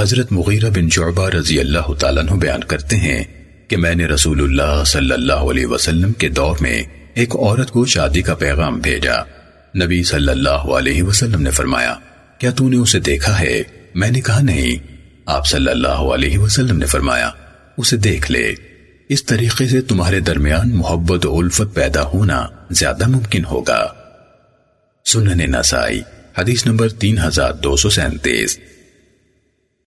حضرت مغیرہ بن شعبہ رضی اللہ تعالیٰ عنہ بیان کرتے ہیں کہ میں نے رسول اللہ صلی اللہ علیہ وسلم کے دور میں ایک عورت کو شادی کا پیغام بھیجا۔ نبی صلی اللہ علیہ وسلم نے فرمایا، کیا تو نے اسے دیکھا ہے؟ میں نے کہا، نہیں۔ آپ صلی اللہ علیہ وسلم نے فرمایا، اسے دیکھ لے۔ اس طریقے سے تمہارے درمیان محبت و الفت پیدا ہونا زیادہ ممکن ہوگا۔ سنن نسائی، حدیث نمبر تین ہزار دو سو سینتیس۔